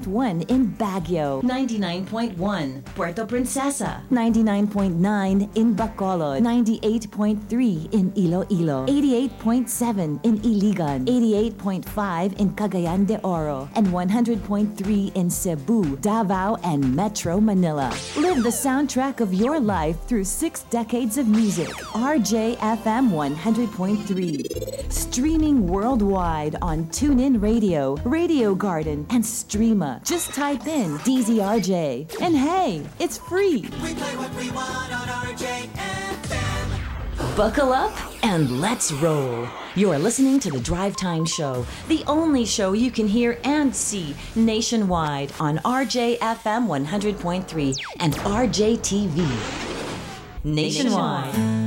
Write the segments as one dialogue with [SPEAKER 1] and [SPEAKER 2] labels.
[SPEAKER 1] 99.1 in Baguio,
[SPEAKER 2] 99.1 Puerto Princesa,
[SPEAKER 1] 99.9 in Bacolod, 98.3 in Iloilo, 88.7 in Iligan, 88.5 in Cagayan de Oro, and 100.3 in Cebu, Davao, and Metro Manila. Live the soundtrack of your life through six decades of music. RJFM 100.3. Streaming worldwide on TuneIn Radio, Radio Garden, and Streema. Just type in DZRJ. And hey, it's free.
[SPEAKER 3] We play what we want on RJFM.
[SPEAKER 2] Buckle up and let's roll. You're listening to the Drive Time Show, the only show you can hear and see nationwide on RJFM 100.3 and RJTV. Nationwide.
[SPEAKER 4] Hello,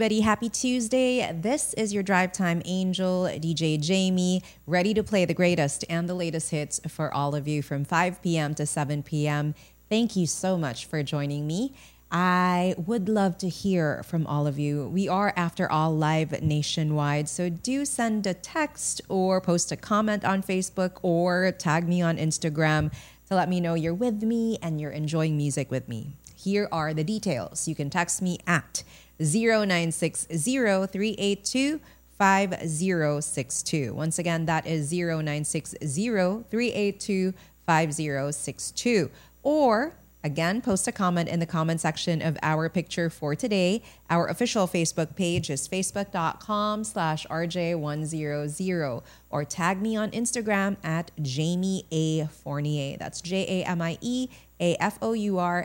[SPEAKER 4] everybody. Happy Tuesday. This is your Drive Time Angel, DJ Jamie, ready to play the greatest and the latest hits for all of you from 5 p.m. to 7 p.m. Thank you so much for joining me. I would love to hear from all of you. We are, after all, live nationwide. So do send a text or post a comment on Facebook or tag me on Instagram to let me know you're with me and you're enjoying music with me. Here are the details. You can text me at 0960-382-5062. Once again, that is 0960-382-5062. Or again, post a comment in the comment section of our picture for today. Our official Facebook page is facebook.com slash RJ100 or tag me on Instagram at Jamie A. Fournier. That's J-A-M-I-E A-F-O-U-R-N-I-E-R.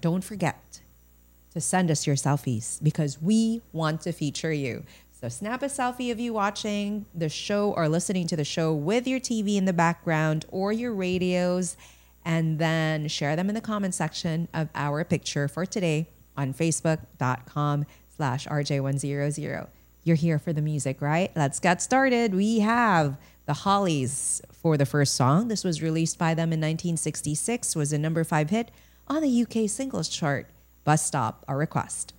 [SPEAKER 4] Don't forget, to send us your selfies because we want to feature you. So snap a selfie of you watching the show or listening to the show with your TV in the background or your radios, and then share them in the comment section of our picture for today on facebook.com slash RJ100. You're here for the music, right? Let's get started. We have the Hollies for the first song. This was released by them in 1966, was a number five hit on the UK singles chart. Bus Stop, a request.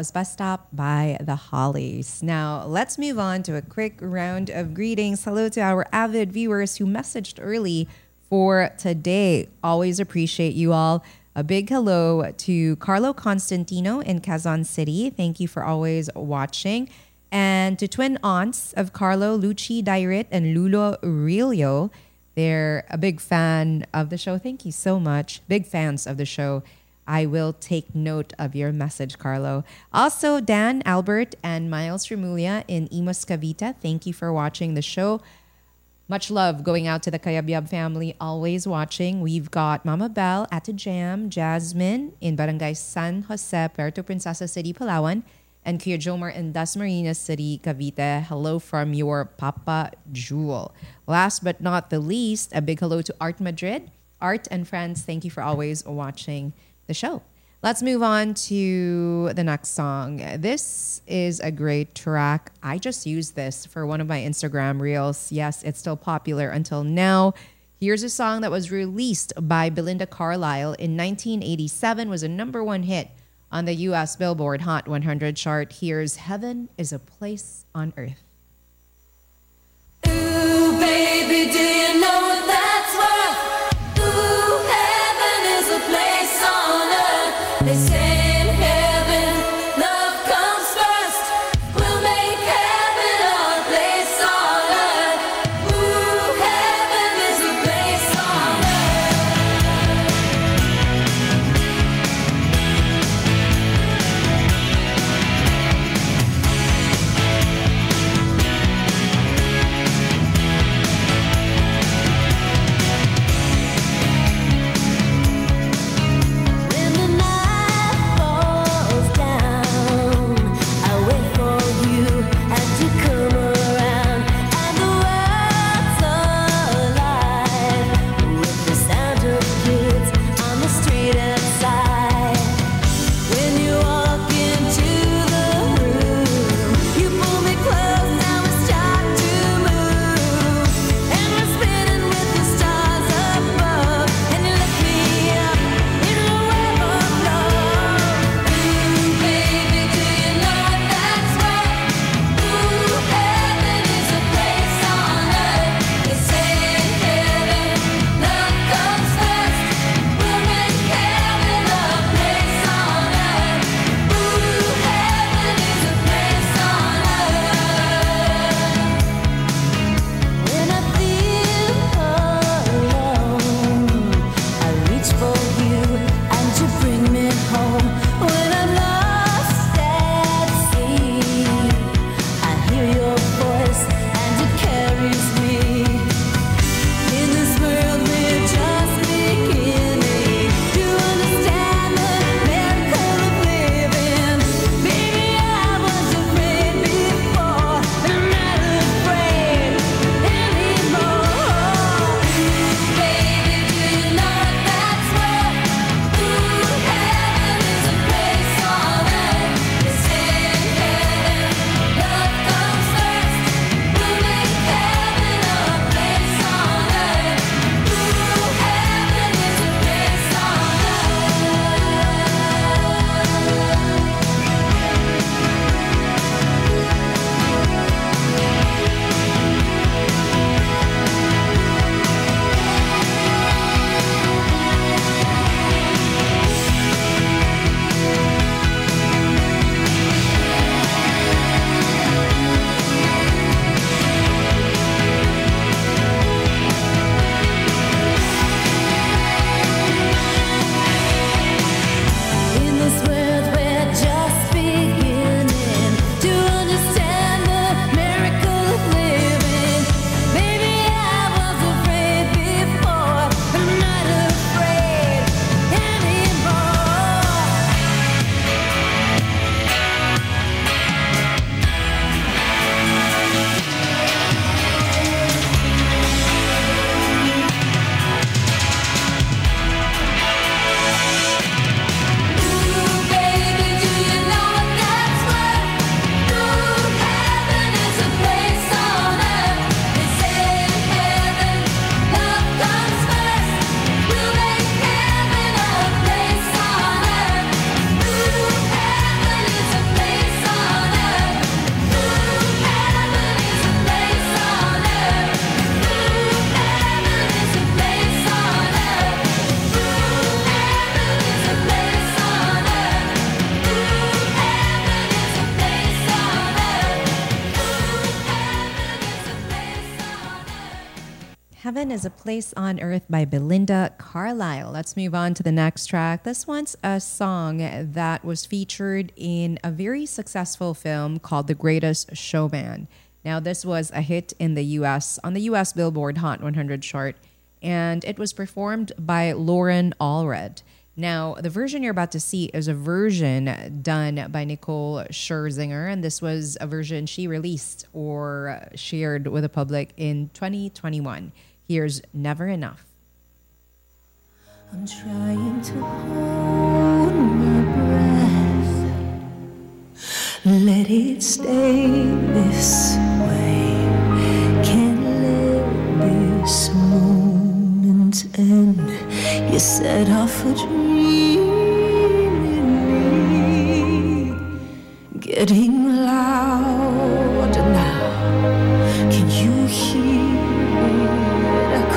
[SPEAKER 4] Was Bus Stop by the Hollies. Now, let's move on to a quick round of greetings. Hello to our avid viewers who messaged early for today. Always appreciate you all. A big hello to Carlo Constantino in Quezon City. Thank you for always watching. And to twin aunts of Carlo, Luci Dairit, and Lulo Aurelio. They're a big fan of the show. Thank you so much. Big fans of the show. I will take note of your message, Carlo. Also, Dan, Albert, and Miles Remulia in Imus Cavite. Thank you for watching the show. Much love going out to the Kayabyab family, always watching. We've got Mama Belle, the Jam, Jasmine in Barangay San Jose, Puerto Princesa City, Palawan, and Kuya Jomar in Dasmariñas City, Cavite. Hello from your Papa Jewel. Last but not the least, a big hello to Art Madrid. Art and friends, thank you for always watching the show. Let's move on to the next song. This is a great track. I just used this for one of my Instagram reels. Yes, it's still popular until now. Here's a song that was released by Belinda Carlisle in 1987 was a number 1 hit on the US Billboard Hot 100 chart. Here's Heaven is a Place on Earth.
[SPEAKER 5] Ooh, baby, do you know that's They say Heaven is a Place on Earth
[SPEAKER 4] by Belinda Carlisle. Let's move on to the next track. This one's a song that was featured in a very successful film called The Greatest Showman. Now, this was a hit in the US on the US Billboard Hot 100 chart, and it was performed by Loren Allred. Now, the version you're about to see is a version done by Nicole Scherzinger, and this was a version she released or shared with the public in 2021. Here's Never Enough.
[SPEAKER 6] I'm trying to hold my breath. Let it stay this way. Can't let this moment end. You set off a dream in me, getting loud now. Can you hear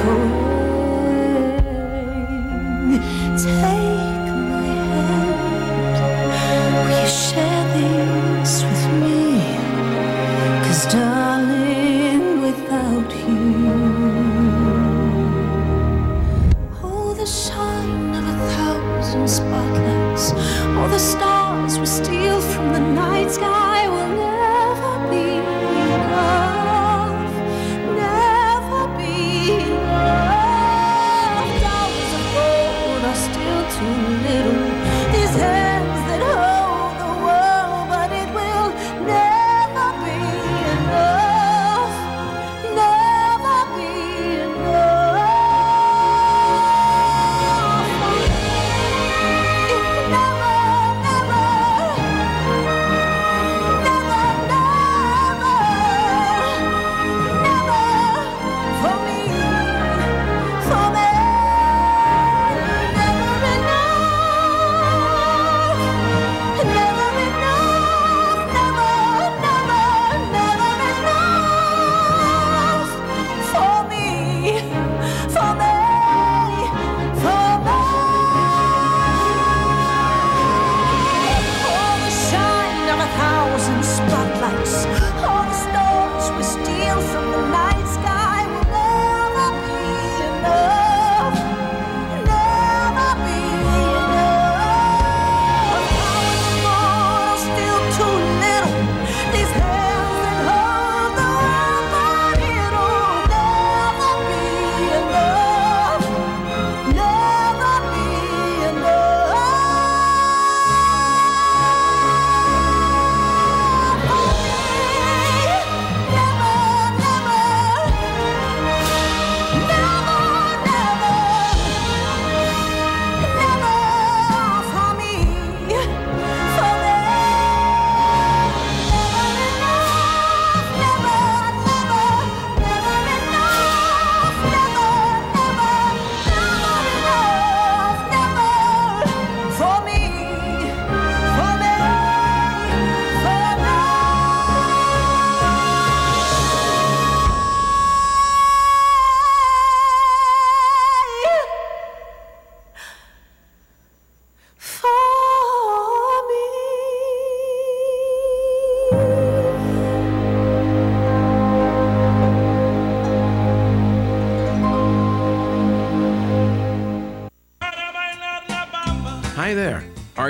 [SPEAKER 6] it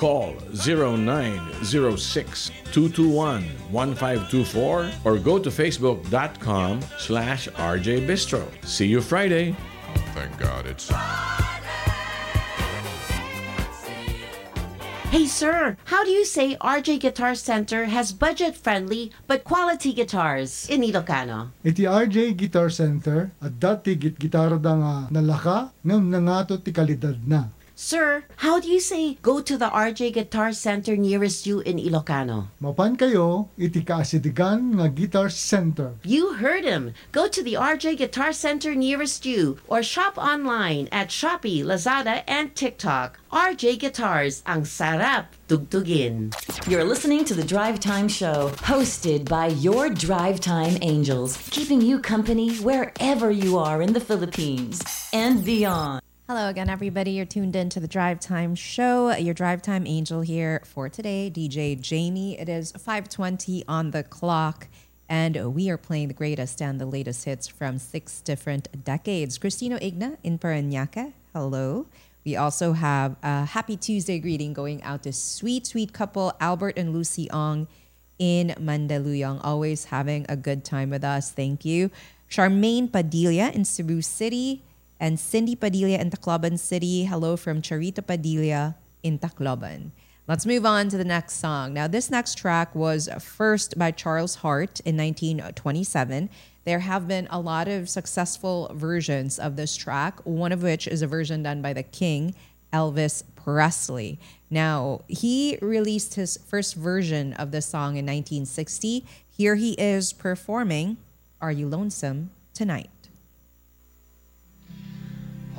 [SPEAKER 7] Call 0906 221 1524 or go to facebook.com slash RJ Bistro. See you Friday.
[SPEAKER 8] Thank God it's.
[SPEAKER 9] Hey sir, how do you say RJ Guitar Center has budget-friendly but quality guitars in Ilocano?
[SPEAKER 10] Iti RJ Guitar Center at dati git gitara da nga nalaka ngam nangato ti kalidad na.
[SPEAKER 9] Sir, how do you say go to the RJ Guitar Center nearest you in Ilocano?
[SPEAKER 10] Mapan kayo, iti kaasitigan nga Guitar Center.
[SPEAKER 9] You heard him. Go to the RJ Guitar Center nearest you or shop online at Shopee, Lazada, and TikTok. RJ Guitars, ang sarap tugtugin.
[SPEAKER 2] You're listening to the Drive Time Show, hosted by your Drive Time Angels, keeping you company wherever you are in the Philippines and beyond.
[SPEAKER 4] Hello again, everybody. You're tuned in to the Drive Time Show. Your Drive Time Angel here for today, DJ Jamie. It is 5:20 on the clock, and we are playing the greatest and the latest hits from six different decades. Cristino Igna in Parañaque. Hello. We also have a happy Tuesday greeting going out to sweet, sweet couple Albert and Lucy Ong in Mandaluyong. Always having a good time with us. Thank you. Charmaine Padilla in Cebu City and Cindy Padilla in Tacloban City. Hello from Charita Padilla in Tacloban. Let's move on to the next song. Now, this next track was first by Charles Hart in 1927. There have been a lot of successful versions of this track, one of which is a version done by the King, Elvis Presley. Now, he released his first version of the song in 1960. Here he is performing Are You Lonesome Tonight?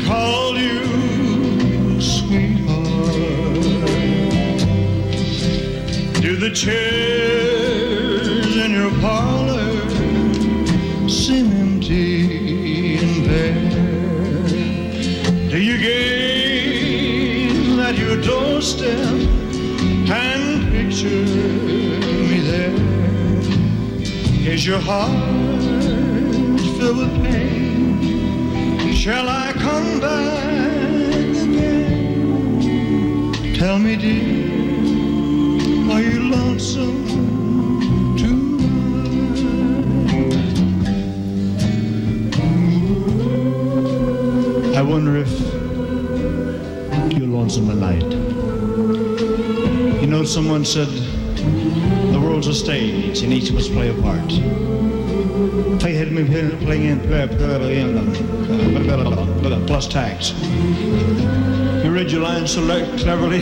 [SPEAKER 11] Called you sweetheart. Do the chairs in your parlor seem empty and bare? Do you gaze at your doorstep and picture me there? Is your heart filled with pain? Shall I come back again? Tell me, dear, are you lonesome tonight? I wonder if you're lonesome tonight. You know, someone said the world's a stage and each of us play a part. Play had me playing in plus tax. You read your lines so cleverly.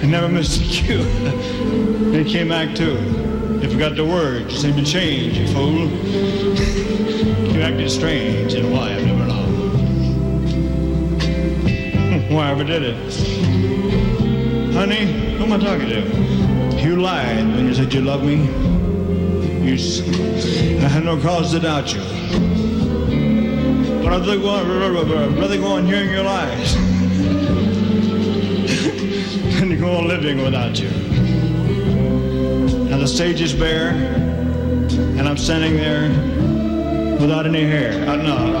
[SPEAKER 11] you never missed a cue. It came act two. You forgot the words. You seemed to change, you fool. you acted strange, and why I've never known. why ever did it. Honey, who am I talking to? You lied when you said you loved me. You, s- I had no cause to doubt you. But I'd rather go on, rather go on hearing your lies than to go on living without you. Now the stage is bare, and I'm standing there without any hair. Uh, no, no.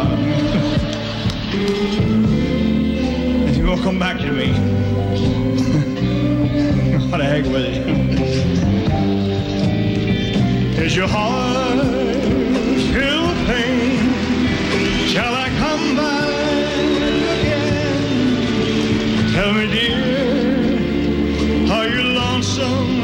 [SPEAKER 11] and you won't come back to me. what the heck with it? Is your heart with pain? Shall I come back again? Tell me, dear, are you lonesome?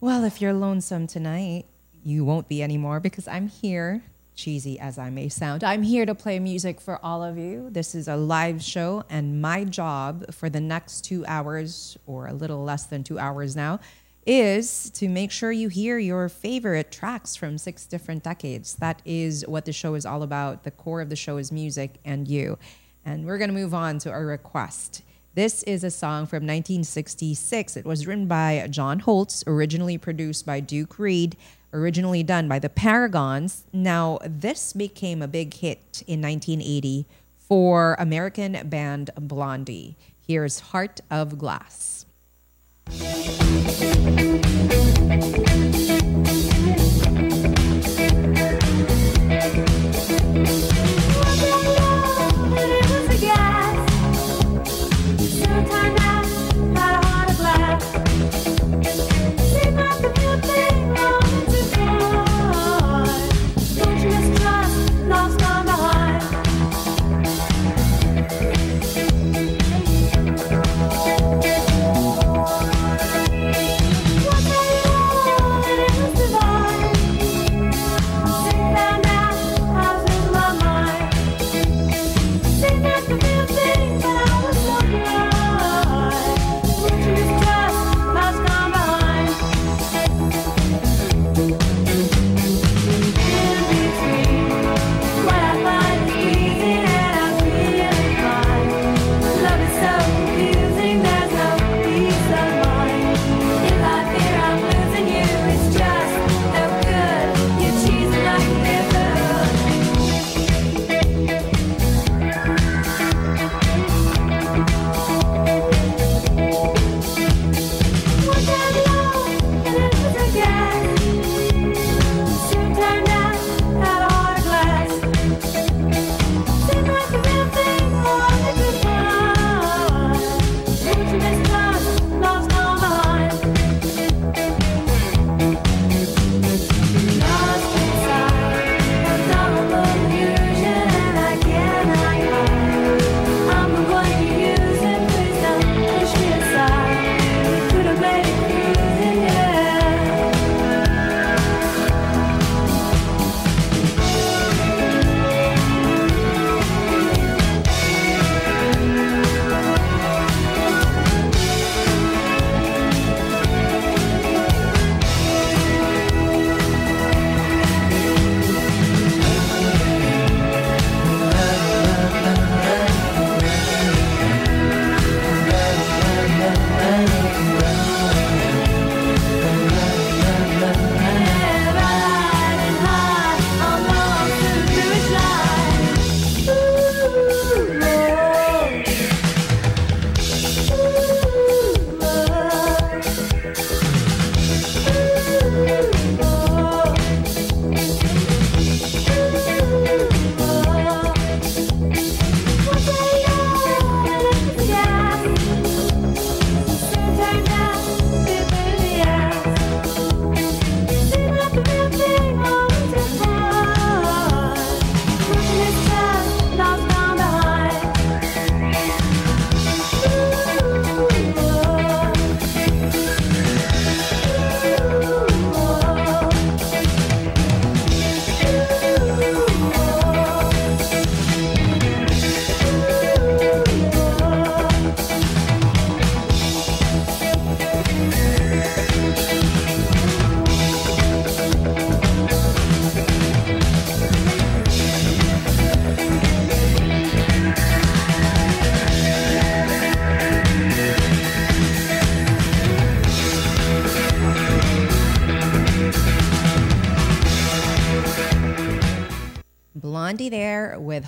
[SPEAKER 4] Well, if you're lonesome tonight, you won't be anymore because I'm here, cheesy as I may sound. I'm here to play music for all of you. This is a live show, and my job for the next two hours, or a little less than two hours now, is to make sure you hear your favorite tracks from six different decades. That is what the show is all about. The core of the show is music and you. And we're going to move on to a request. This is a song from 1966. It was written by John Holtz, originally produced by Duke Reid, originally done by the Paragons. Now, this became a big hit in 1980 for American band Blondie. Here's Heart of Glass.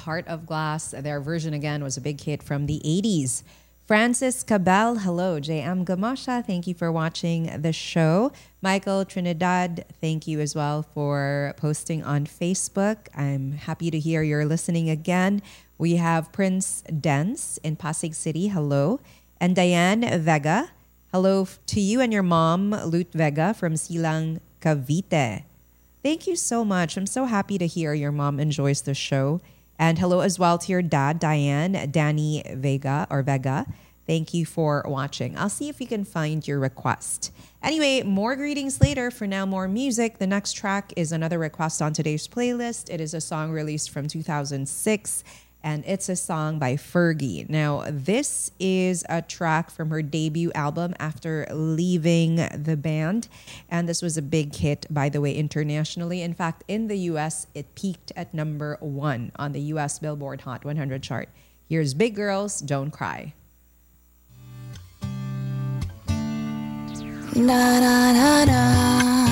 [SPEAKER 4] Heart of Glass. Their version again was a big hit from the 80s. Francis Cabal, hello. JM Gamasha, thank you for watching the show. Michael Trinidad, thank you as well for posting on Facebook. I'm happy to hear you're listening again. We have Prince Dance in Pasig City, hello. And Diane Vega, hello to you and your mom, Lut Vega from Silang, Cavite. Thank you so much. I'm so happy to hear your mom enjoys the show. And hello as well to your dad, Diane, Danny Vega or Vega. Thank you for watching. I'll see if we can find your request. Anyway, more greetings later. For now, more music. The next track is another request on today's playlist. It is a song released from 2006 and it's a song by Fergie. Now, this is a track from her debut album after leaving the band, and this was a big hit, by the way, internationally. In fact, in the US, it peaked at number one on the US Billboard Hot 100 chart. Here's Big Girls, Don't Cry.
[SPEAKER 12] Da da da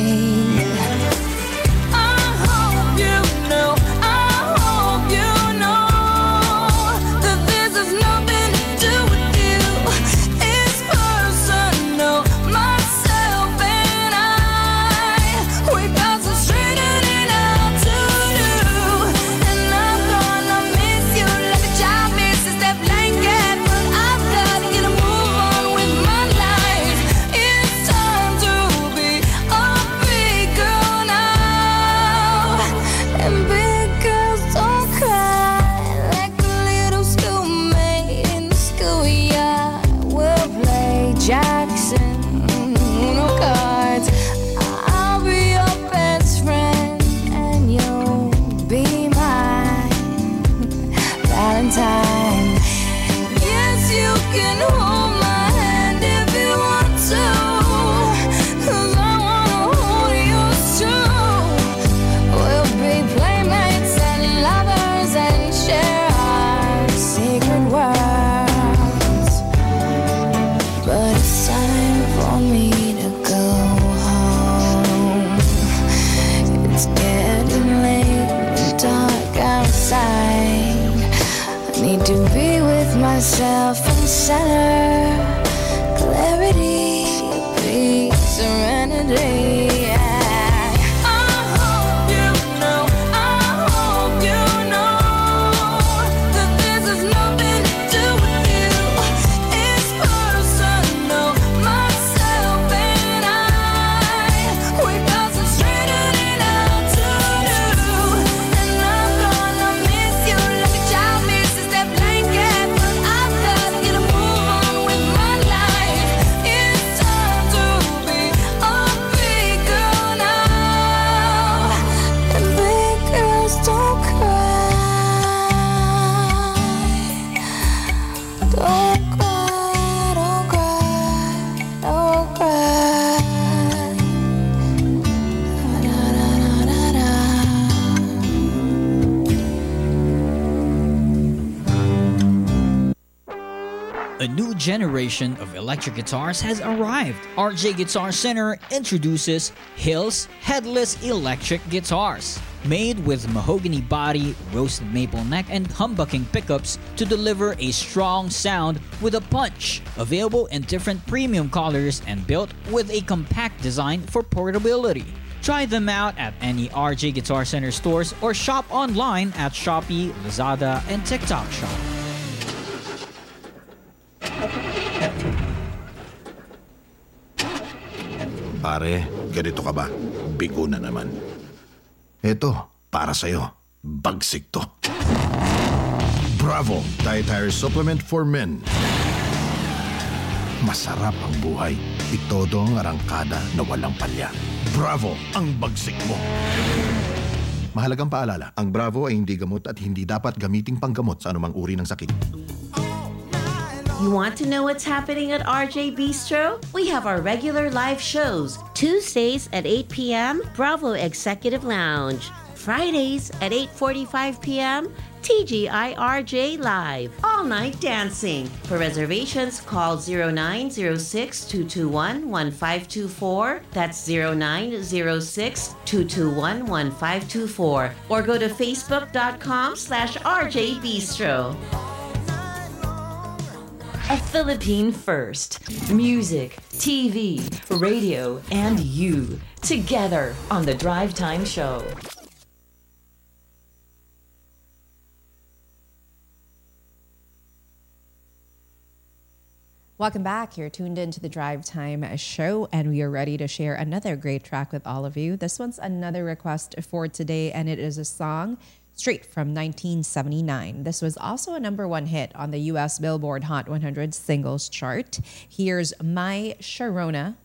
[SPEAKER 12] Myself in
[SPEAKER 13] generation of electric guitars has arrived. RJ Guitar Center introduces Hills Headless Electric Guitars. Made with mahogany body, roasted maple neck, and humbucking pickups to deliver a strong sound with a punch. Available in different premium colors and built with a compact design for portability. Try them out at any RJ Guitar Center stores or shop online at Shopee, Lazada, and TikTok Shop.
[SPEAKER 14] Pare, ganito ka ba? Bigo na naman. Ito, para sa'yo. Bagsik to. Bravo! Dietary Supplement for Men. masarap ang buhay. Itodo ang arangkada na walang palya. Bravo ang bagsik mo! Mahalagang paalala, ang Bravo ay hindi gamot at hindi dapat gamiting panggamot sa anumang uri ng sakit.
[SPEAKER 9] You want to know what's happening at RJ Bistro? We have our regular live shows. Tuesdays at 8 p.m., Bravo Executive Lounge. Fridays at 8:45 p.m., TGI RJ Live. All night dancing. For reservations, call 0906-221-1524. That's 0906-221-1524. Or go to facebook.com slash RJ Bistro.
[SPEAKER 2] A Philippine first. Music, TV, radio, and you. Together on The Drive Time Show.
[SPEAKER 4] Welcome back. You're tuned into the Drive Time show, and we are ready to share another great track with all of you. This one's another request for today, and it is a song straight from 1979. This was also a number one hit on the US Billboard Hot 100 singles chart. Here's My Sharona.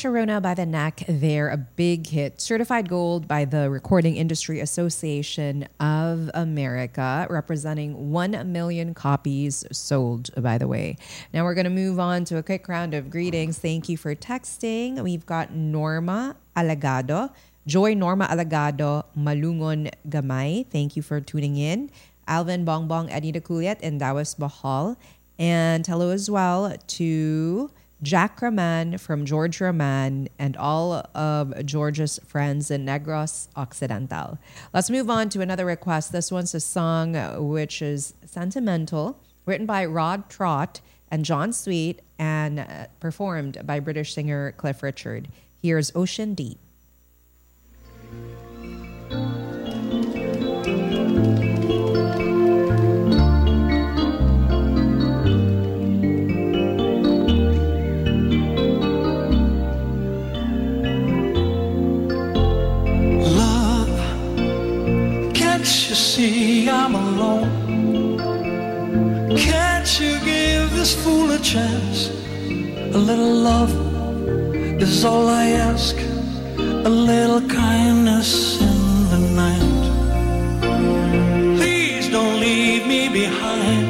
[SPEAKER 3] Sharona
[SPEAKER 4] by the Knack there, a big hit. Certified gold by the Recording Industry Association of America, representing 1 million copies sold, by the way. Now we're going to move on to a quick round of greetings. Thank you for texting. We've got Norma Alagado, Joy Norma Alagado, Malungon Gamay. Thank you for tuning in. Alvin Bongbong Anita Kuliat and Dawes Bahal. And hello as well to Jack Raman from George Raman and all of George's friends in Negros Occidental. Let's move on to another request. This one's a song which is sentimental, written by Rod Trott and John Sweet, and uh, performed by British singer Cliff Richard. Here's Ocean Deep.
[SPEAKER 3] You see I'm alone? Can't you give this fool a chance? A little love is all I ask. A little kindness in the night. Please don't leave me behind.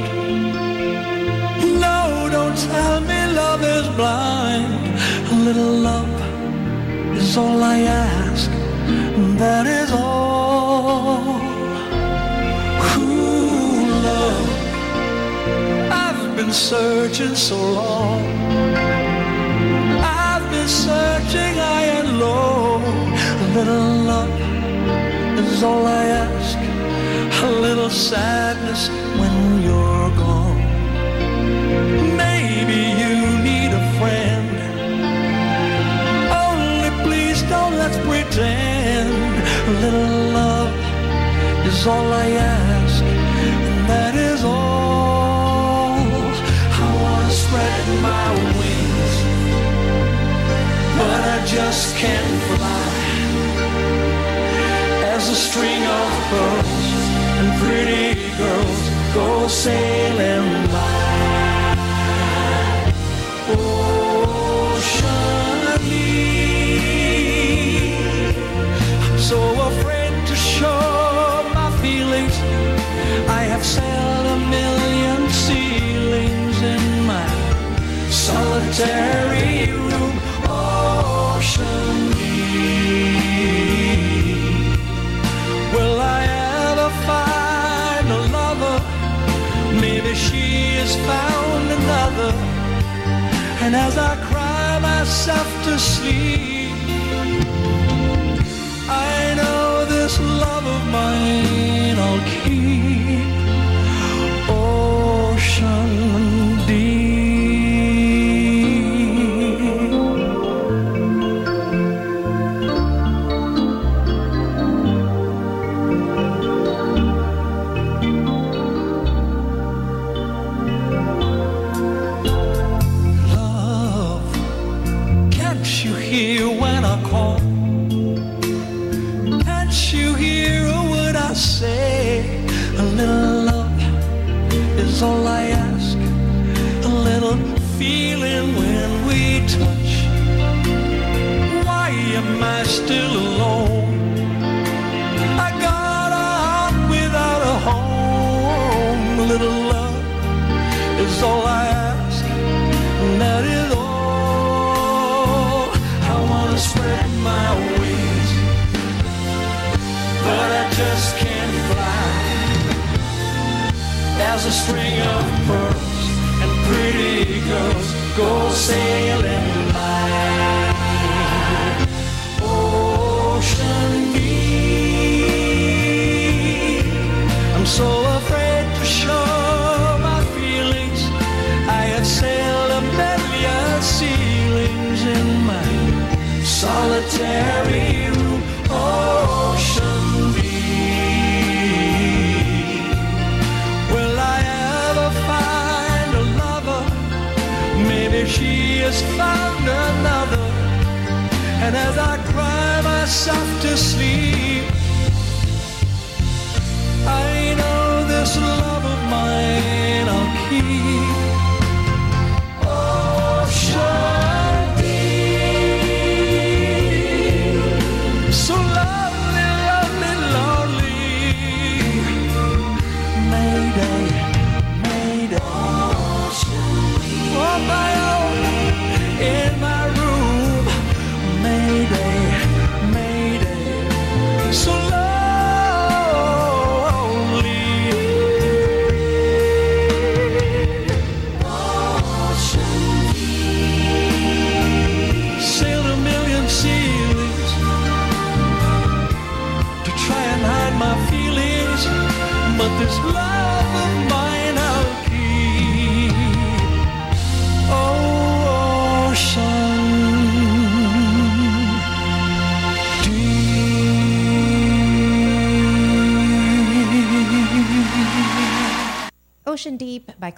[SPEAKER 3] No, don't tell me love is blind. A little love is all I ask. That is been searching so long. I've been searching high and low. A little love is all I ask. A little sadness when you're gone. Maybe you need a friend. Only please don't let's pretend. A little love is all I ask, just can't fly. As a string of pearls and pretty girls go sailing by. Oh, I'm so afraid to show my feelings. I have sailed a million ceilings in my solitary And as I cry myself to sleep, I know this love of mine I'll keep.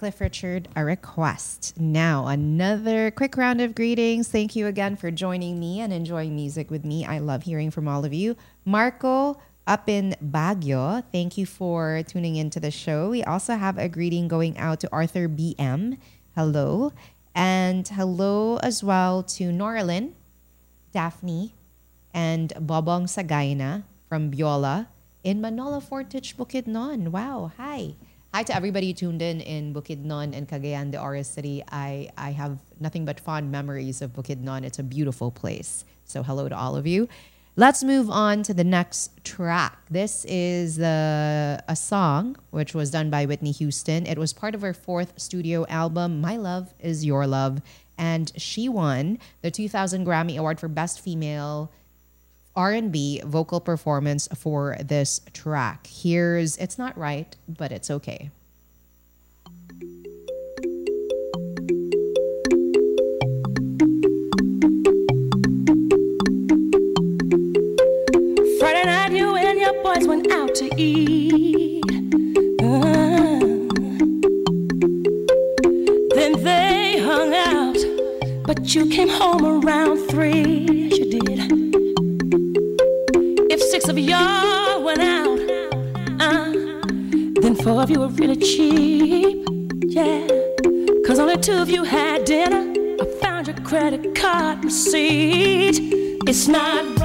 [SPEAKER 4] Cliff Richard, a request. Now, another quick round of greetings. Thank you again for joining me and enjoying music with me. I love hearing from all of you. Marco up in Baguio, thank you for tuning into the show. We also have a greeting going out to Arthur BM. Hello. And hello as well to Norlin, Daphne, and Bobong Sagaina from Biola in Manolo Fortich, Bukidnon. Wow. Hi. Hi to everybody tuned in in Bukidnon and Cagayan de Oro City. I, I have nothing but fond memories of Bukidnon. It's a beautiful place. So hello to all of you. Let's move on to the next track. This is the, a song which was done by Whitney Houston. It was part of her fourth studio album, My Love Is Your Love. And she won the 2000 Grammy Award for Best Female R&B vocal performance for this track. Here's It's Not Right, but It's Okay.
[SPEAKER 15] Friday night you and your boys went out to eat. Uh, then they hung out, but you came home around 3 six of y'all went out, uh, then four of you were really cheap. Yeah, cause only two of you had dinner. I found your credit card receipt. It's not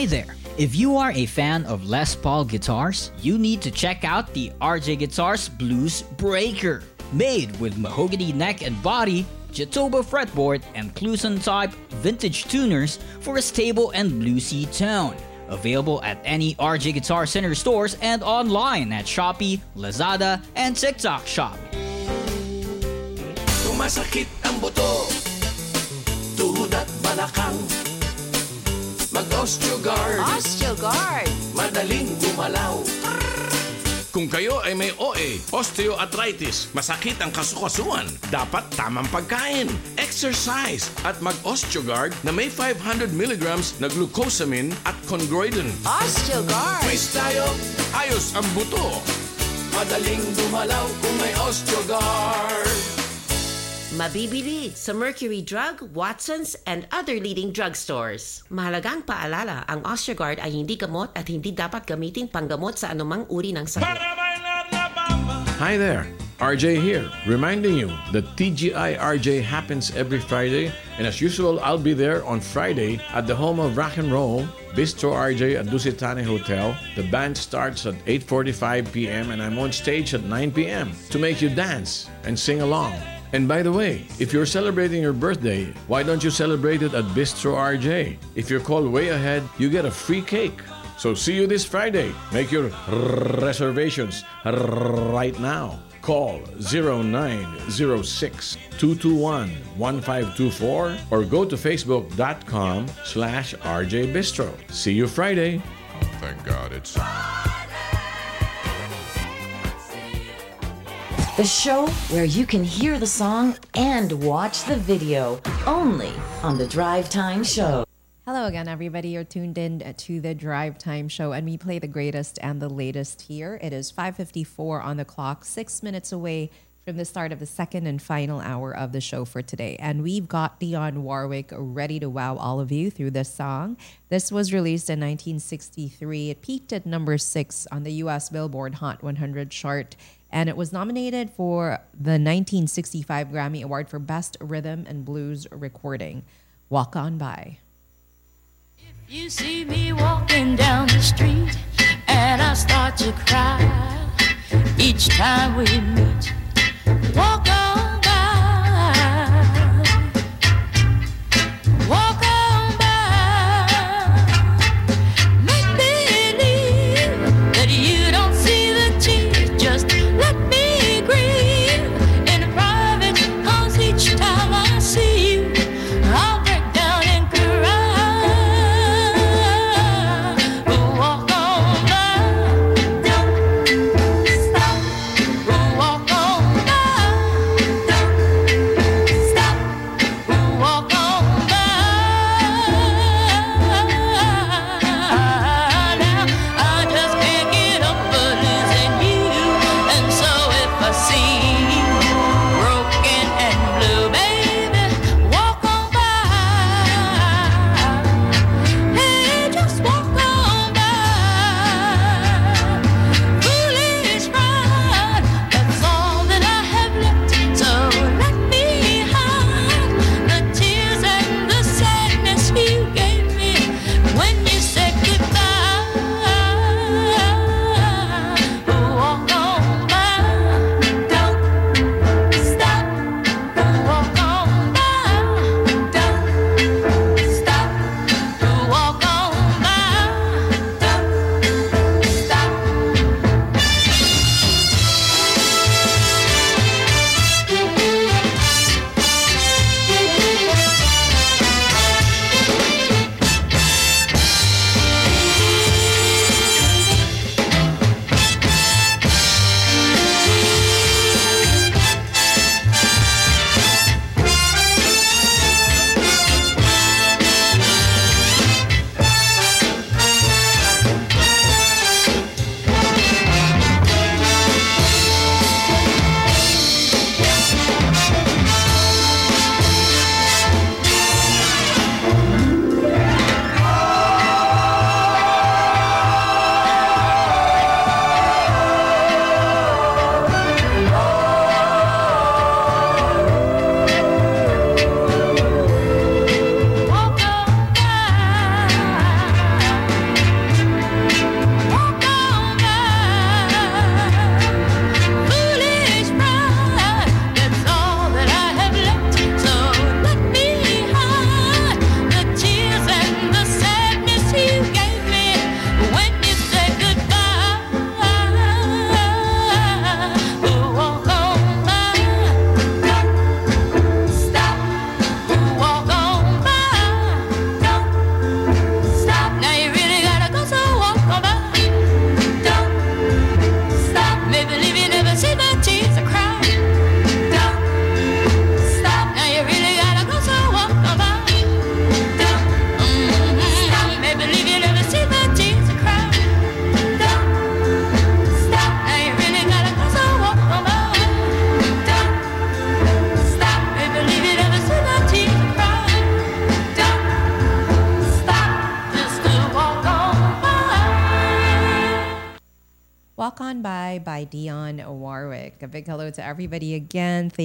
[SPEAKER 13] Hi there. If you are a fan of Les Paul guitars, you need to check out the RJ Guitars Blues Breaker. Made with mahogany neck and body, Jatoba fretboard, and Kluson type vintage tuners for a stable and bluesy tone. Available at any RJ Guitar Center stores and online at Shopee, Lazada, and TikTok Shop.
[SPEAKER 8] Sumasakit ang buto Tuhod at balakang Mag-Osteogard
[SPEAKER 5] Osteogard.
[SPEAKER 8] Madaling gumalaw Kung kayo ay may OA, osteoarthritis, masakit ang kasukasuan, dapat tamang pagkain, exercise, at mag-Osteogard na may 500 milligrams na glucosamine at chondroitin.
[SPEAKER 5] Osteogard.
[SPEAKER 8] Quiz tayo, ayos ang buto. Madaling gumalaw kung may Osteogard.
[SPEAKER 9] Mabibili sa Mercury Drug, Watson's, and other leading drugstores. Mahalagang paalala, ang Osteogard ay hindi gamot at hindi dapat gamitin panggamot sa anumang uri ng sakit.
[SPEAKER 7] Hi there, RJ here, reminding you that TGI RJ happens every Friday, and as usual, I'll be there on Friday at the home of rock and roll, Bistro RJ at Dusit Thani Hotel. The band starts at 8:45 p.m. and I'm on stage at 9 p.m. to make you dance and sing along. And by the way, if you're celebrating your birthday, why don't you celebrate it at Bistro RJ? If you're called way ahead, you get a free cake. So see you this Friday. Make your reservations right now. Call 0906-221-1524 or go to facebook.com slash RJ Bistro. See you Friday.
[SPEAKER 16] Thank God it's.
[SPEAKER 2] The show where you can hear the song and watch the video only on the Drive Time Show.
[SPEAKER 4] Hello again, everybody. You're tuned in to the Drive Time Show, and we play the greatest and the latest here. It is 5:54 on the clock, six minutes away from the start of the second and final hour of the show for today. And we've got Dionne Warwick ready to wow all of you through this song. This was released in 1963. It peaked at number six on the U.S. Billboard Hot 100 chart. And it was nominated for the 1965 Grammy Award for Best Rhythm and Blues Recording. Walk on by.
[SPEAKER 5] If you see me walking down the street and I start to cry each time we meet. Walk on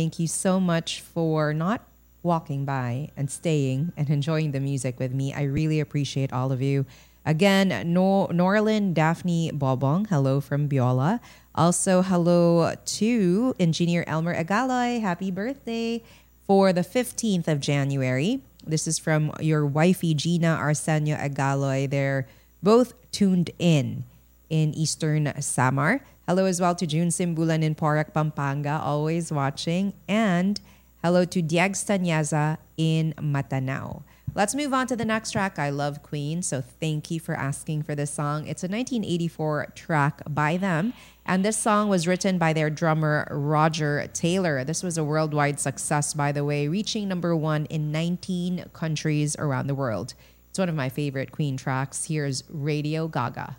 [SPEAKER 4] Thank you so much for not walking by and staying and enjoying the music with me. I really appreciate all of you. Again, no- Norlin Daphne Bobong, hello from Biola. Also, hello to Engineer Elmer Agaloy. Happy birthday for the 15th of January. This is from your wifey, Gina Arsenio Agaloy. They're both tuned in in Eastern Samar. Hello as well to June Simbulan in Porac, Pampanga, always watching. And hello to Diag Stanyaza in Matanao. Let's move on to the next track. I love Queen, so thank you for asking for this song. It's a 1984 track by them, and this song was written by their drummer Roger Taylor. This was a worldwide success, by the way, reaching number one in 19 countries around the world. It's one of my favorite Queen tracks. Here's Radio Gaga.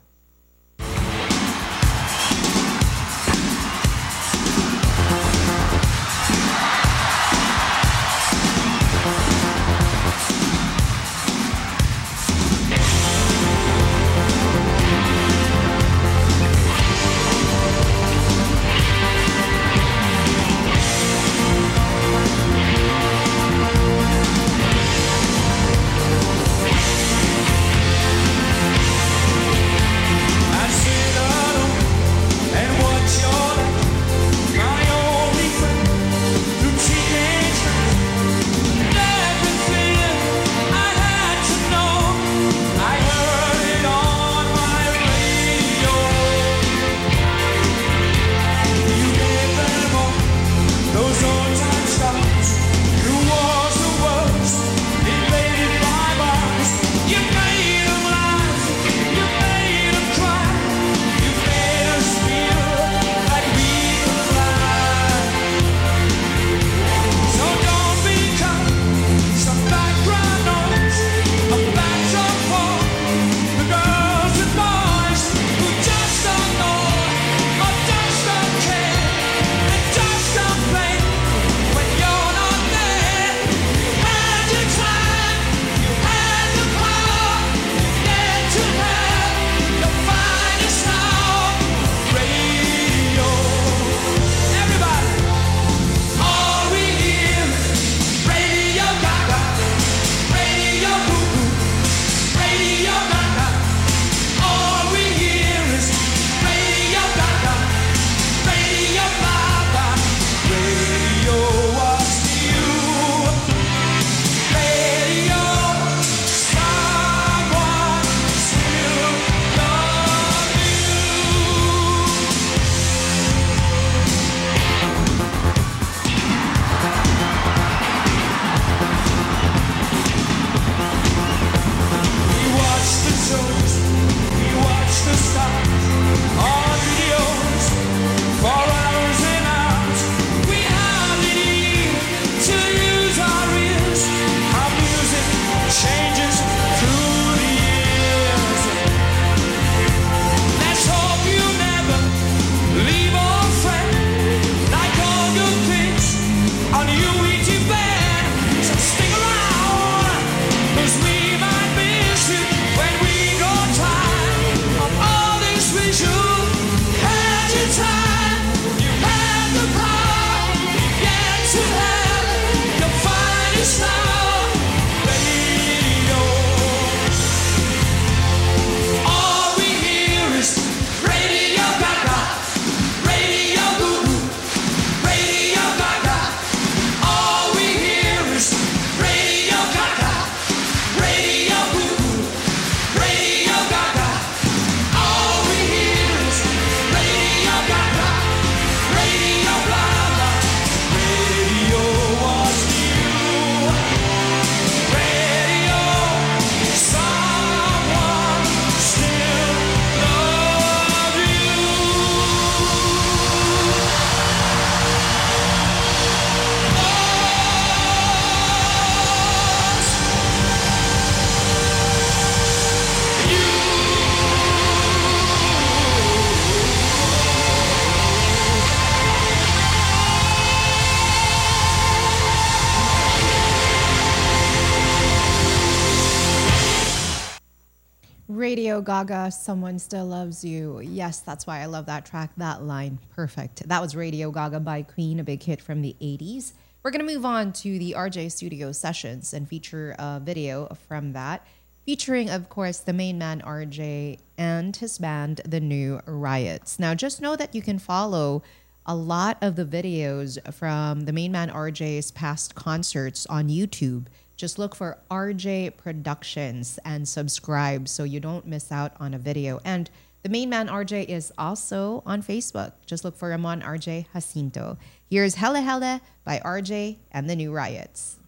[SPEAKER 4] Gaga, Someone Still Loves You. Yes, that's why I love that track, that line. Perfect. That was Radio Gaga by Queen, a big hit from the 80s. We're going to move on to the RJ Studio sessions and feature a video from that, featuring, of course, the main man RJ and his band, The New Riots. Now, just know that you can follow a lot of the videos from the main man RJ's past concerts on YouTube. Just look for RJ Productions and subscribe so you don't miss out on a video. And the main man RJ is also on Facebook. Just look for him on RJ Jacinto. Here's Helle Helle by RJ and the New Riots.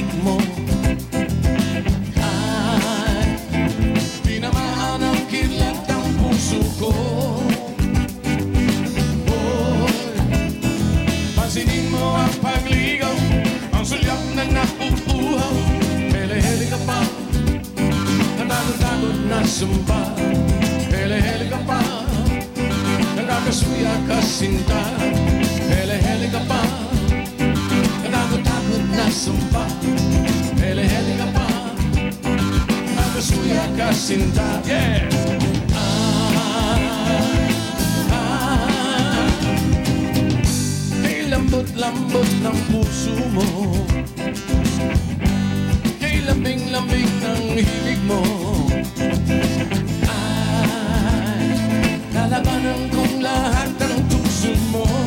[SPEAKER 17] Ng halik mo Ay, tinamaan ang kilat Nakakasuya ka sinta Yeah! Ah, ah, lambot-lambot ng puso mo. Kay lambing-lambing ng himig mo. Lalabanan kong lahat ng tukso mo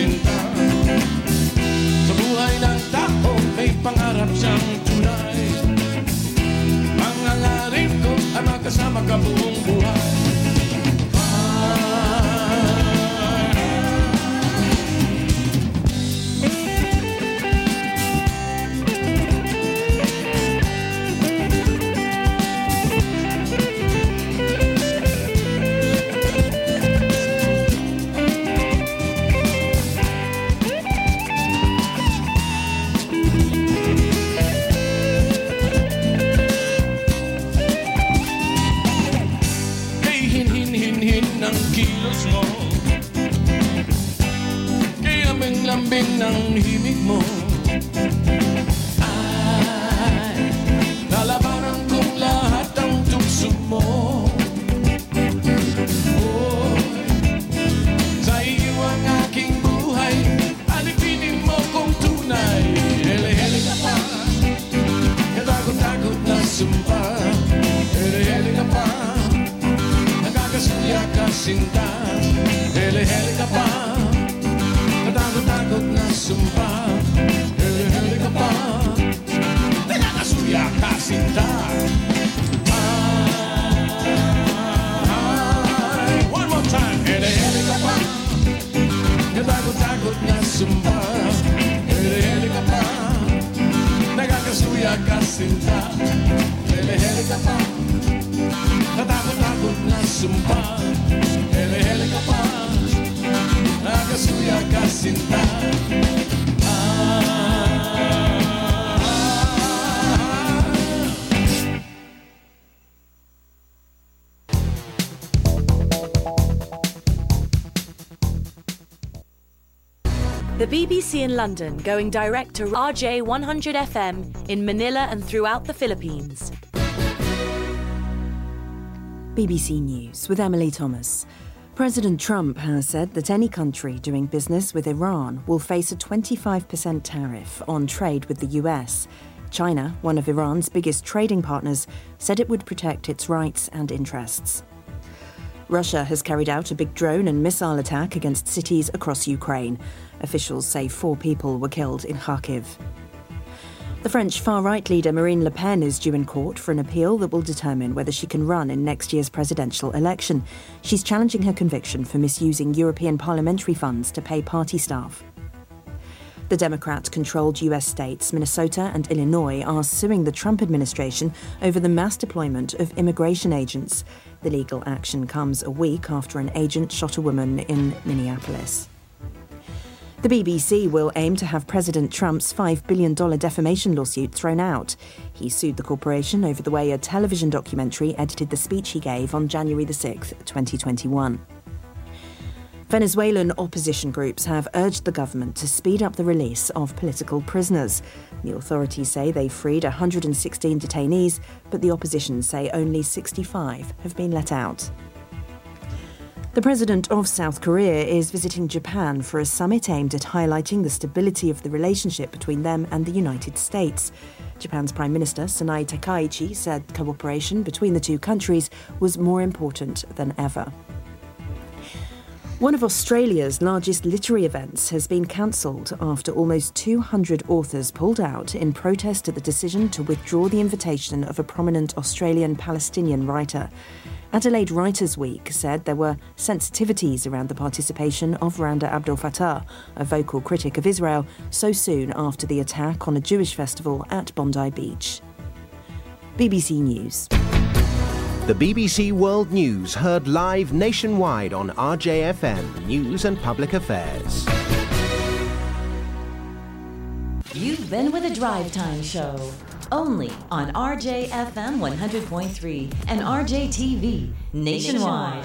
[SPEAKER 17] sinta Sa buhay ng tao May pangarap siyang tunay. Pangangarin ko ay makasama ka buong buhay
[SPEAKER 15] BBC in London going direct to RJ 100 FM in Manila and throughout the Philippines.
[SPEAKER 18] BBC News with Emily Thomas. President Trump has said that any country doing business with Iran will face a 25% tariff on trade with the US. China, one of Iran's biggest trading partners, said it would protect its rights and interests. Russia has carried out a big drone and missile attack against cities across Ukraine. Officials say four people were killed in Kharkiv. The French far right leader Marine Le Pen is due in court for an appeal that will determine whether she can run in next year's presidential election. She's challenging her conviction for misusing European parliamentary funds to pay party staff. The Democrat controlled US states, Minnesota and Illinois, are suing the Trump administration over the mass deployment of immigration agents. The legal action comes a week after an agent shot a woman in Minneapolis. The BBC will aim to have President Trump's $5 billion defamation lawsuit thrown out. He sued the corporation over the way a television documentary edited the speech he gave on January the 6th, 2021. Venezuelan opposition groups have urged the government to speed up the release of political prisoners. The authorities say they freed 116 detainees, but the opposition say only 65 have been let out. The president of South Korea is visiting Japan for a summit aimed at highlighting the stability of the relationship between them and the United States. Japan's Prime Minister Sanae Takaichi said cooperation between the two countries was more important than ever. One of Australia's largest literary events has been cancelled after almost 200 authors pulled out in protest at the decision to withdraw the invitation of a prominent Australian Palestinian writer. Adelaide Writers' Week said there were sensitivities around the participation of Randa Abdel Fattah, a vocal critic of Israel, so soon after the attack on a Jewish festival at Bondi Beach. BBC News.
[SPEAKER 19] The BBC World News heard live nationwide on RJFM News and Public Affairs.
[SPEAKER 2] You've been with a Drive Time Show. Only on RJFM 100.3 and RJTV nationwide.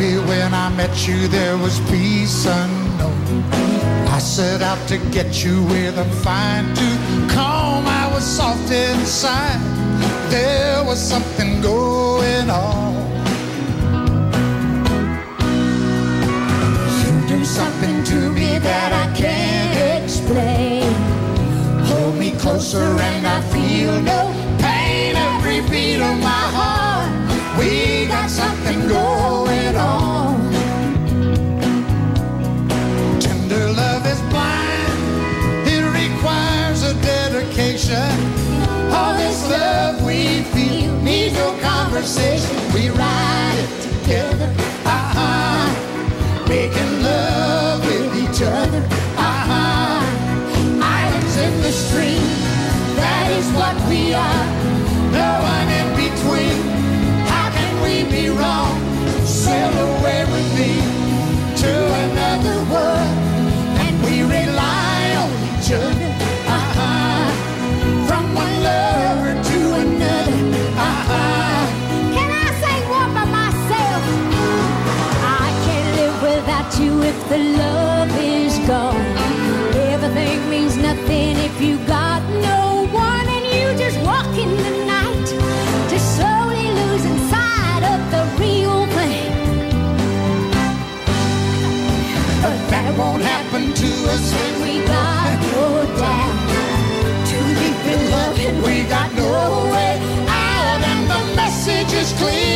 [SPEAKER 20] Baby, when I met you, there was peace unknown. I set out to get you with a fine tooth comb. I was soft inside. There was something going on. You do something to me that I can't explain. Hold me closer and I feel no pain. Every beat of my heart, we got something going conversation. Is clear.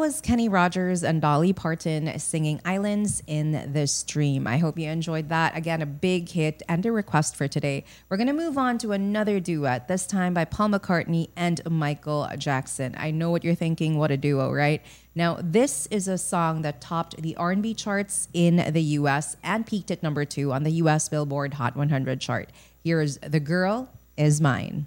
[SPEAKER 4] Was Kenny Rogers and Dolly Parton singing Islands in the Stream. I hope you enjoyed that. Again, a big hit and a request for today. We're going to move on to another duet, this time by Paul McCartney and Michael Jackson. I know what you're thinking, what a duo, right? Now, this is a song that topped the R&B charts in the US and peaked at number 2 on the US Billboard Hot 100 chart. Here's The Girl Is Mine.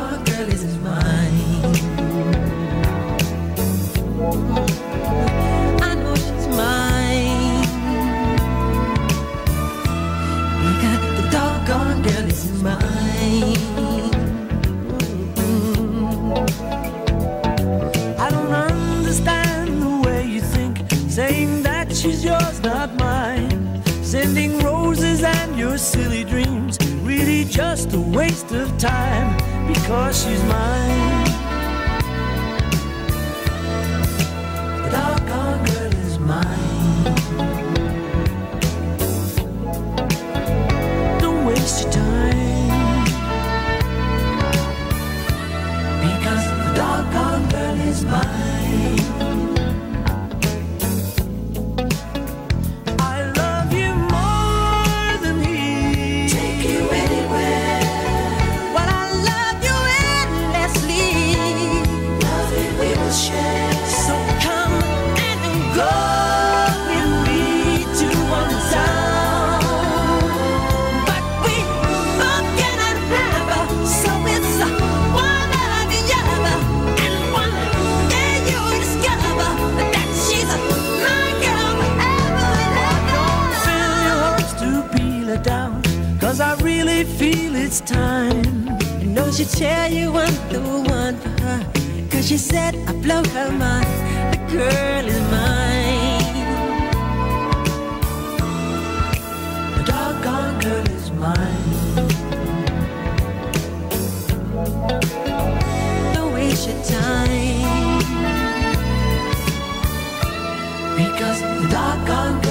[SPEAKER 6] silly dreams, really just a waste of time because she's mine. It's time. And don't she tell you I'm the one for her, cause she said I blow her mind. The girl is mine. The doggone girl is mine. Don't waste your time. Because the doggone girl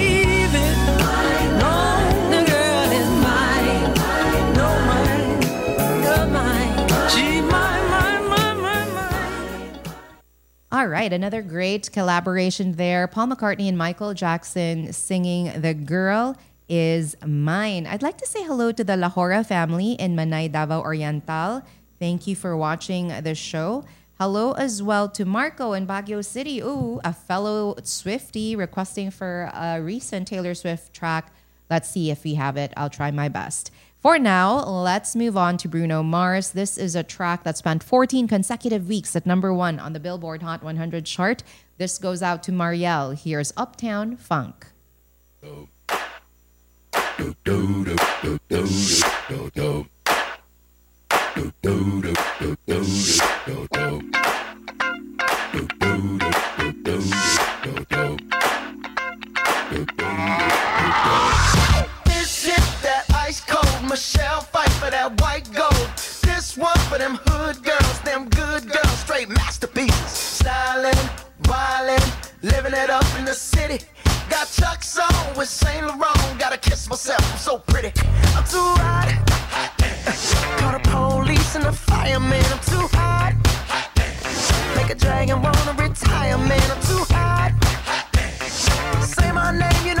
[SPEAKER 4] All right, another great collaboration there. Paul McCartney and Michael Jackson singing The Girl is Mine. I'd like to say hello to the Lahora family in Manay, Davao Oriental. Thank you for watching the show. Hello as well to Marco in Baguio City. Ooh, a fellow Swifty requesting for a recent Taylor Swift track. Let's see if we have it. I'll try my best. For now, let's move on to Bruno Mars. This is a track that spent 14 consecutive weeks at number one on the Billboard Hot 100 chart. This goes out to Marielle. Here's Uptown Funk.
[SPEAKER 21] Michelle Pfeiffer that white gold. This one for them hood girls, them good girls, straight masterpieces. Styling, wildin', living it up in the city. Got Chuck's on with Saint Laurent. Gotta kiss myself, I'm so pretty. I'm too hot. Call the police and the fireman. I'm too hot. Make a dragon wanna retire, man. I'm too hot. Say my name, you know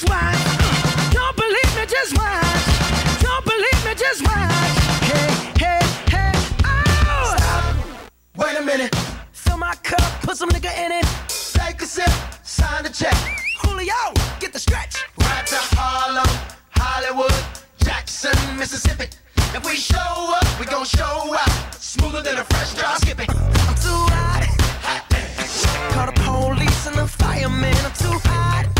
[SPEAKER 21] Just watch. Don't believe me, just watch. Don't believe me, just watch. Hey, hey, hey, oh! Stop. Wait a minute. Fill my cup, put some nigga in it. Take a sip, sign the check. Julio, get the stretch. Right to Harlem, Hollywood, Jackson, Mississippi. If we show up, we gon' show out. Smoother than a fresh drop. Skip it. I'm too hot. hot Call the police and the fireman. I'm too hot.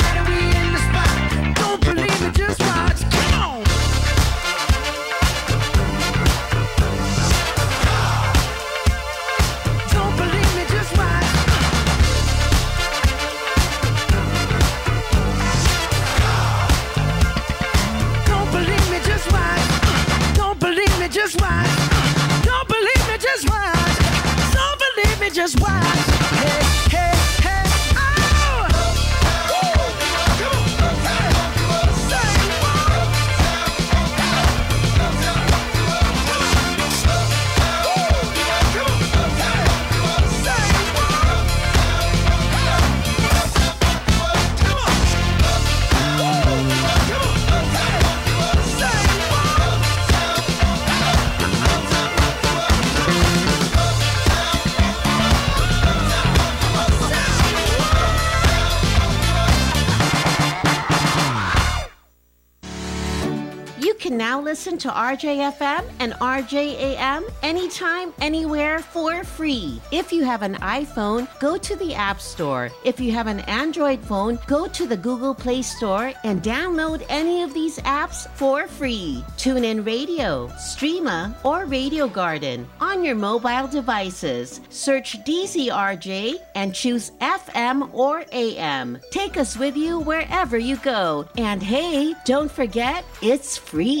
[SPEAKER 21] just watch. Hey,
[SPEAKER 9] now listen to RJFM and RJAM anytime, anywhere for free. If you have an iPhone, go to the App Store. If you have an Android phone, go to the Google Play Store and download any of these apps for free. TuneIn Radio, Streema, or Radio Garden on your mobile devices. Search DZRJ and choose FM or AM. Take us with you wherever you go. And hey, don't forget, it's free.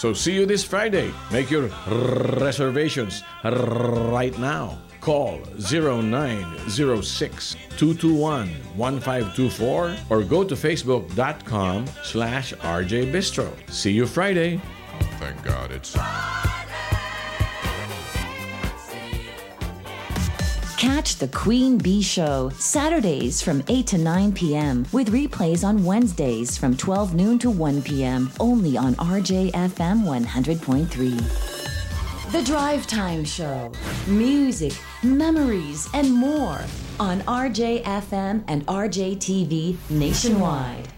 [SPEAKER 7] So see you this Friday. Make your reservations right now. Call 0906 221 1524 or go to facebook.com slash RJ Bistro. See you Friday.
[SPEAKER 8] Oh, thank God it's.
[SPEAKER 2] Catch the Queen Bee Show Saturdays from 8 to 9 p.m. with replays on Wednesdays from 12 noon to 1 p.m. only on RJFM 100.3. The Drive Time Show. Music, memories, and more on RJFM and RJTV nationwide.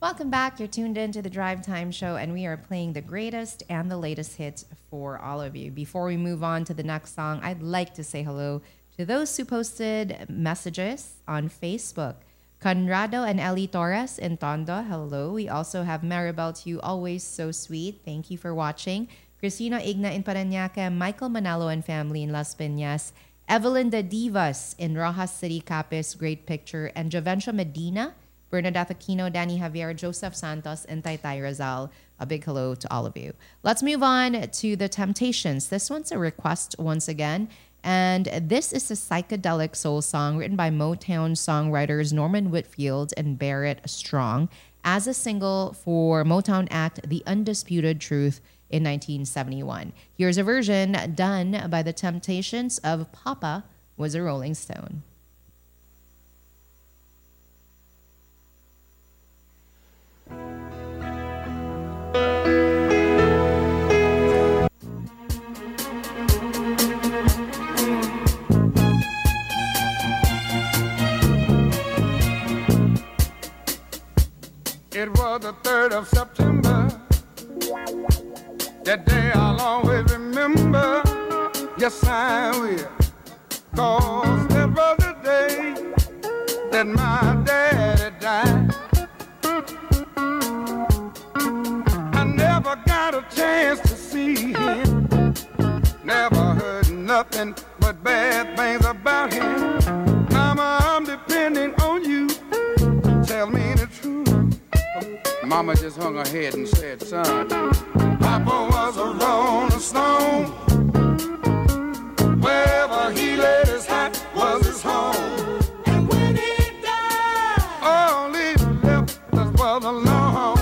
[SPEAKER 4] Welcome back. You're tuned in to the Drive Time Show, and we are playing the greatest and the latest hits for all of you. Before we move on to the next song, I'd like to say hello to those who posted messages on Facebook. Conrado and Ellie Torres in Tondo, hello. We also have Maribel to you, always so sweet. Thank you for watching. Christina Igna in Parañaque, Michael Manalo and family in Las Piñas, Evelyn de Divas in Roxas City, Capiz, great picture, and Jovencio Medina, Bernadette Aquino, Danny Javier, Joseph Santos, and Taytay Rizal. A big hello to all of you. Let's move on to the Temptations. This one's a request once again. And this is a psychedelic soul song written by Motown songwriters Norman Whitfield and Barrett Strong as a single for Motown act The Undisputed Truth in 1971. Here's a version done by the Temptations of Papa Was a Rolling Stone.
[SPEAKER 22] It was the 3rd of September. That day I'll always remember. Yes, I will. Cause that was the day that my daddy died. I never got a chance to see him. Never heard nothing but bad things about him. Mama, I'm depending on you. Tell me. Mama just hung her head and said, son, Papa was a rolling stone. Wherever he laid his hat was his home. And when he died, all he left us was alone.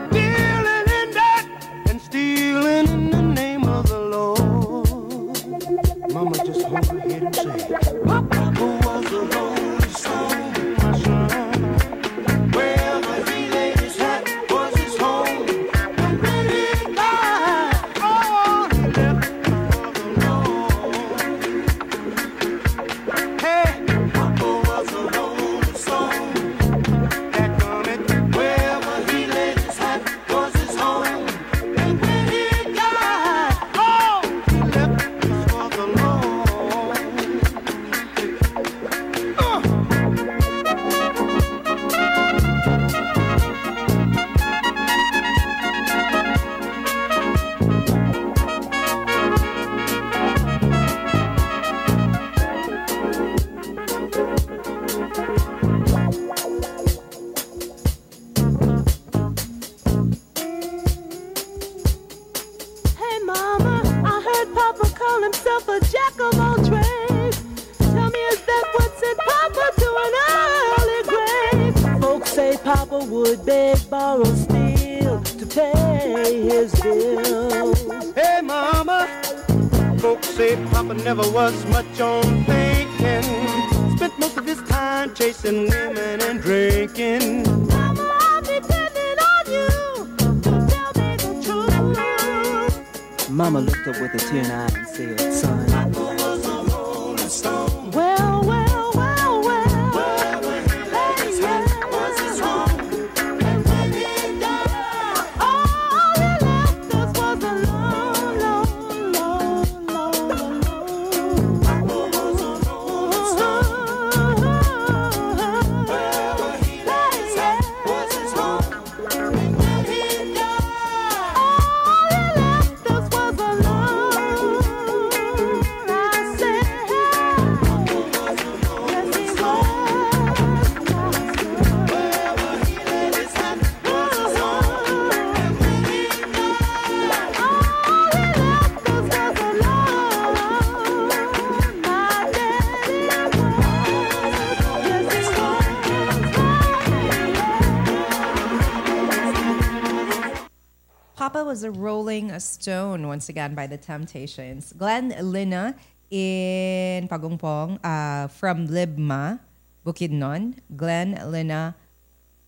[SPEAKER 8] was
[SPEAKER 23] a
[SPEAKER 4] rolling stone once again by the Temptations. Glenn Lina in Pagongpong uh, from Libona, Bukidnon. Glenn Lina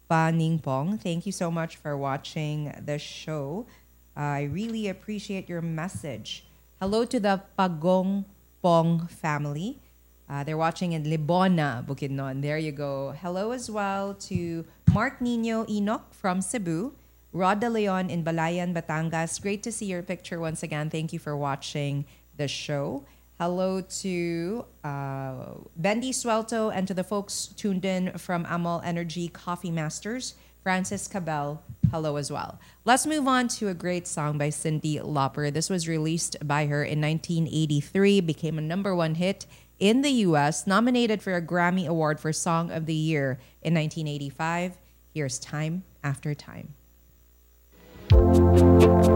[SPEAKER 4] Paningpong, thank you so much for watching the show. I really appreciate your message. Hello to the Pagongpong family. Uh, they're watching in Libona, Bukidnon. There you go. Hello as well to Mark Nino Enoch from Cebu. Rod De Leon in Balayan, Batangas. Great to see your picture once again. Thank you for watching the show. Hello to uh, Bendy Swelto and to the folks tuned in from Amal Energy Coffee Masters. Francis Cabell, hello as well. Let's move on to a great song by Cyndi Lauper. This was released by her in 1983, became a number one hit in the US, nominated for a Grammy Award for Song of the Year in 1985. Here's Time After Time.
[SPEAKER 14] Música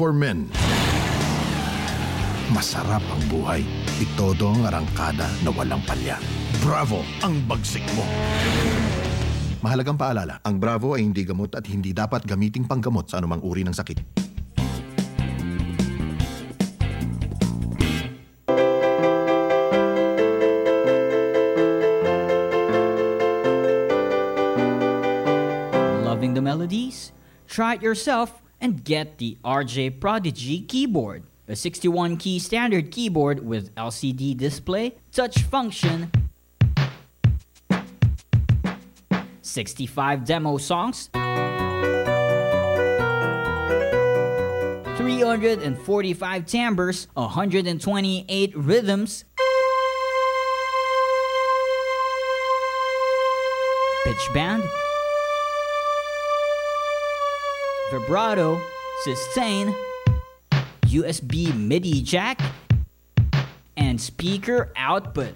[SPEAKER 14] for Men. Masarap ang buhay. Itodo ang arangkada na walang palya. Bravo! Ang bagsik mo. Mahalagang paalala, ang Bravo ay hindi gamot at hindi dapat gamiting panggamot sa anumang uri ng sakit.
[SPEAKER 13] Loving the melodies? Try it yourself and get the RJ Prodigy keyboard. A 61 key standard keyboard with LCD display, touch function, 65 demo songs, 345 timbres, 128 rhythms, pitch bend, vibrato, sustain, USB MIDI jack, and speaker output.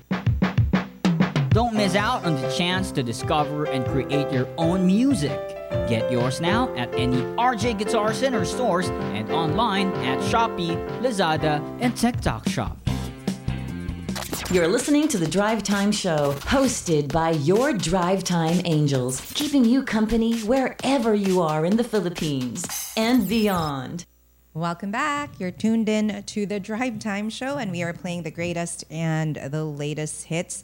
[SPEAKER 13] Don't miss out on the chance to discover and create your own music. Get yours now at any RJ Guitar Center stores and online at Shopee, Lazada, and TikTok Shop.
[SPEAKER 2] You're listening to the Drive Time Show, hosted by your Drive Time Angels, keeping you company wherever you are in the Philippines and beyond.
[SPEAKER 4] Welcome back. You're tuned in to the Drive Time Show, and we are playing the greatest and the latest hits.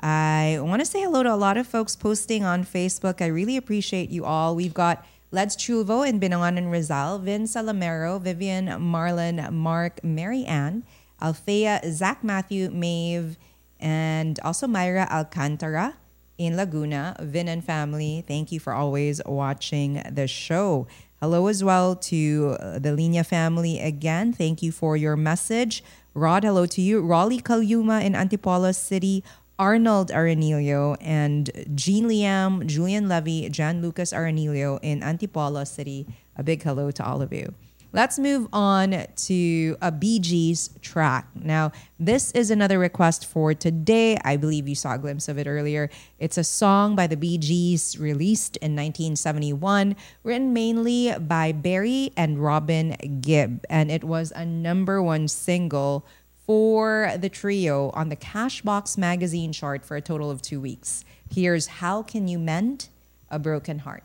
[SPEAKER 4] I want to say hello to a lot of folks posting on Facebook. I really appreciate you all. We've got Leds Chulvo in Binangonan Rizal, Vin Salamero, Vivian, Marlon, Mark, Mary Ann, Althea, Zach Matthew, Maeve, and also Myra Alcantara in Laguna, Vin and family. Thank you for always watching the show. Hello as well to uh, the Linia family again. Thank you for your message. Rod, hello to you. Raleigh Kalyuma in Antipolo City. Arnold Arenilio and Jean Liam, Julian Levy, Jan Lucas Arenilio in Antipolo City. A big hello to all of you. Let's move on to uh, a Bee Gees track. Now, this is another request for today. I believe you saw a glimpse of it earlier. It's a song by the Bee Gees released in 1971, written mainly by Barry and Robin Gibb. And it was a number one single for the trio on the Cashbox magazine chart for a total of two weeks. Here's How Can You Mend a Broken Heart?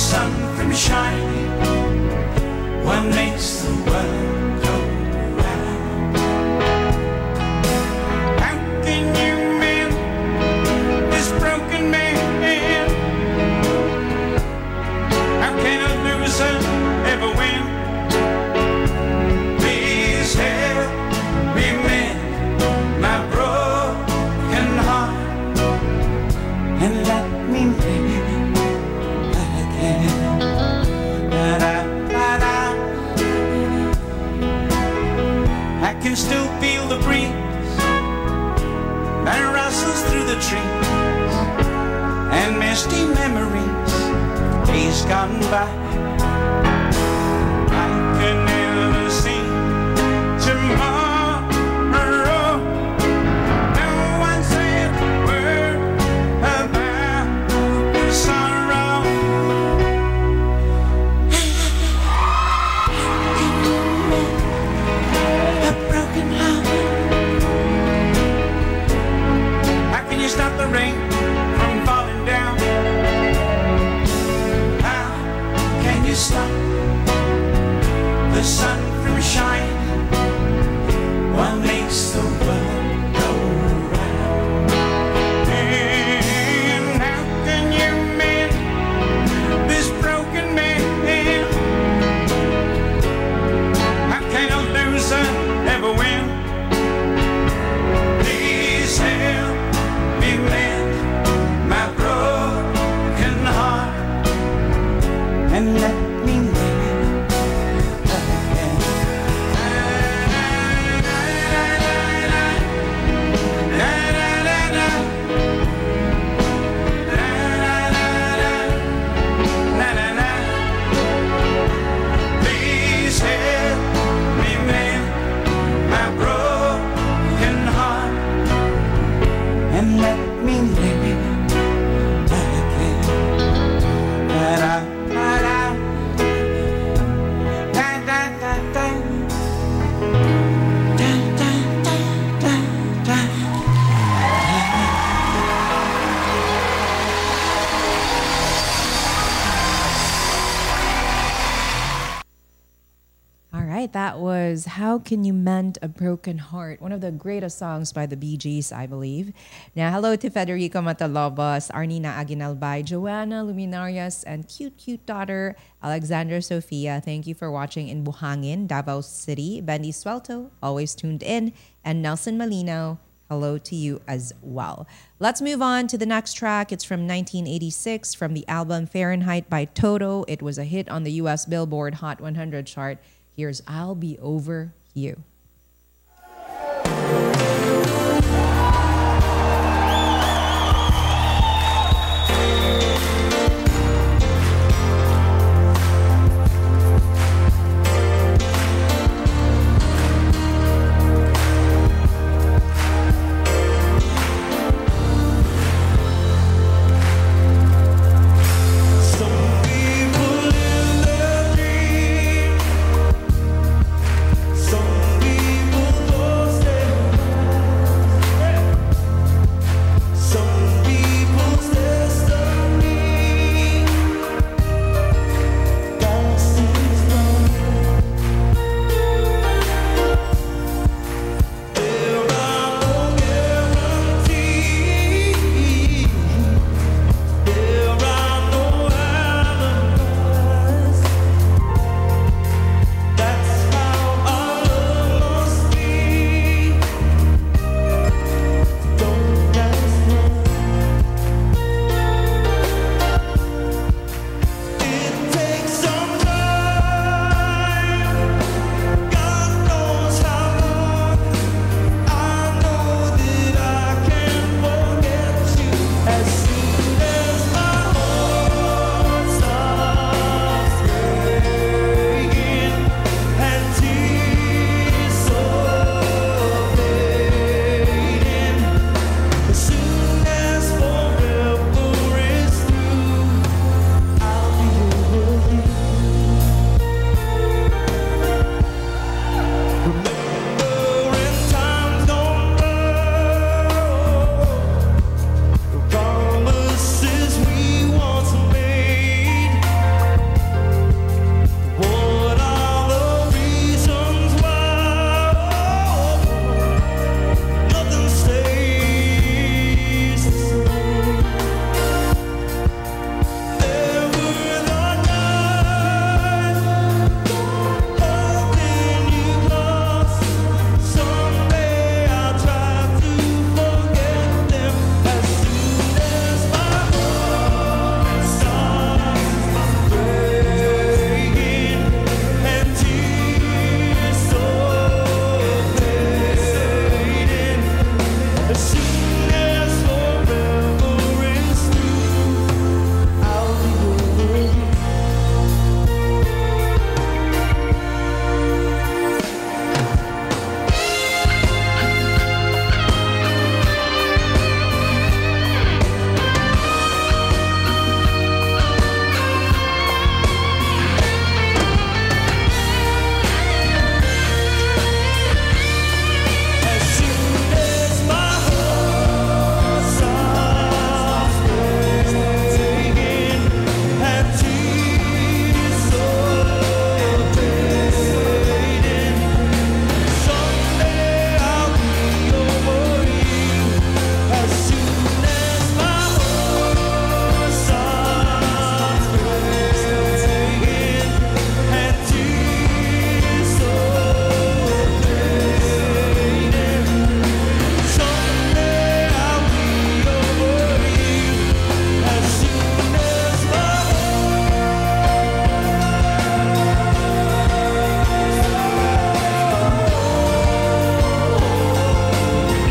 [SPEAKER 24] sun from shining? What
[SPEAKER 4] How Can You Mend a Broken Heart? One of the greatest songs by the Bee Gees, I believe. Now, hello to Federico Matalobos, Arnina Aguinalbay, Joanna Luminarias, and cute, cute daughter, Alexandra Sofia. Thank you for watching in Buhangin, Davao City. Bendy Swelto, always tuned in. And Nelson Malino, hello to you as well. Let's move on to the next track. It's from 1986 from the album Fahrenheit by Toto. It was a hit on the US Billboard Hot 100 chart. Here's I'll Be Over You.